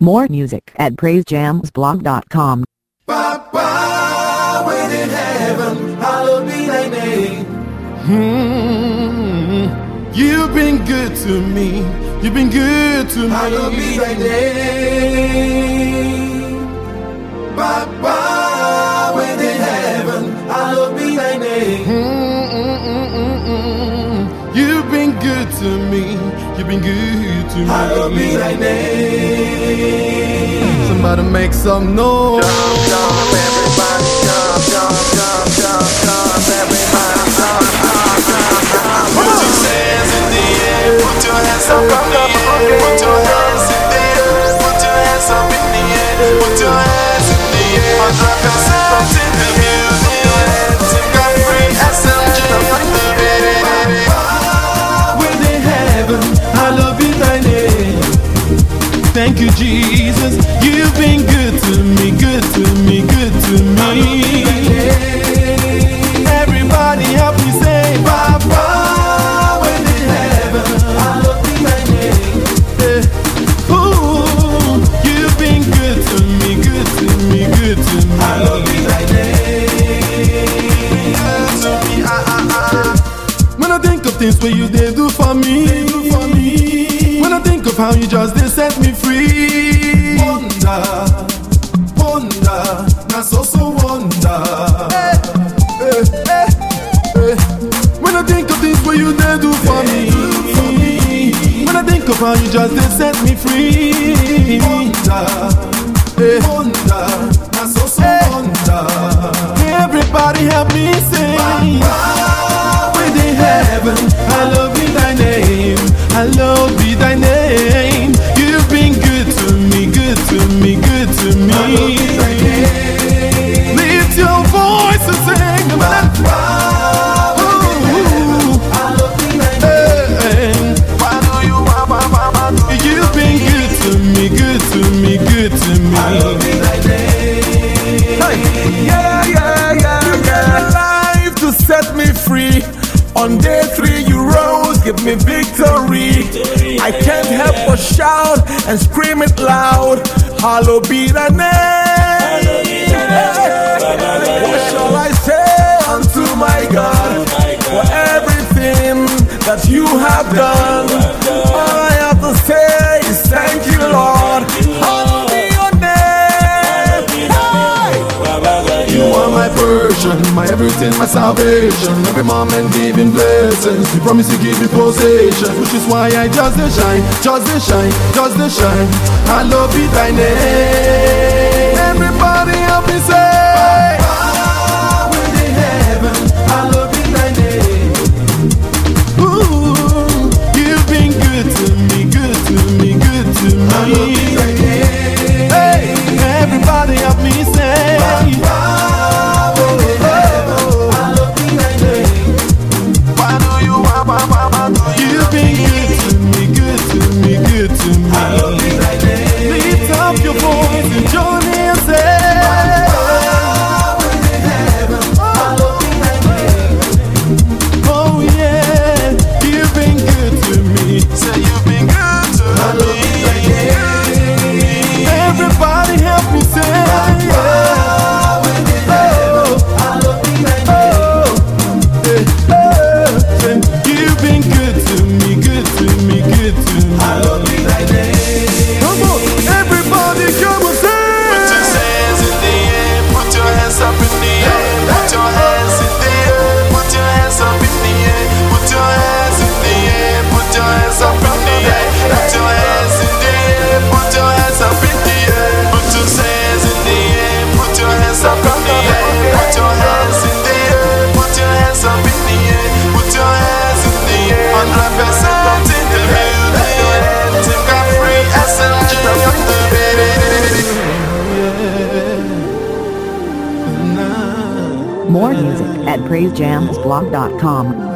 More music at praisejamsblog.com. Papa, when in heaven, hallowed be thy name. Hmm. You've been good to me. You've been good to me. Hallowed be thy name. Papa, when in heaven, hallowed be thy name. Mm-mm-mm-mm-mm. You've been good to me. You've been good to me. Hallowed be thy name. Somebody make some noise. Put your hands in the air, put your hands up in the air, put your hands in the air, put your hands up in the air, put your hands in the air. Thank you, Jesus. You've been good to me, good to me, good to me. Everybody help me say, Papa, when in heaven, be thy name. eh. Ooh, you've been good to me, good to me, good to me. Hallowed be thy name. To me, ah, ah, ah. When I think of things where you did do for me. Of how you just did set me free, Wonder, wonder, na so so wonder. Eh, eh, eh. When I think of things where you did do for me, for me. When I think of how you just did set me free, Wonder, wonder, be thy name. You've been good to me, good to me, good to me. Lift your voice and sing. You, you? You've been good to me, good to me, good to me. Yeah, yeah, yeah, yeah. Life to set me free. On day three, you rose, give me victory. I can't help but shout and scream it loud. Hallowed be thy name. My everything, my salvation. Every moment giving blessings. You promise to give me possession, which is why I just the shine, just the shine, just the shine. I love be thy name. Everybody help me say. Music at praisejamsblog.com.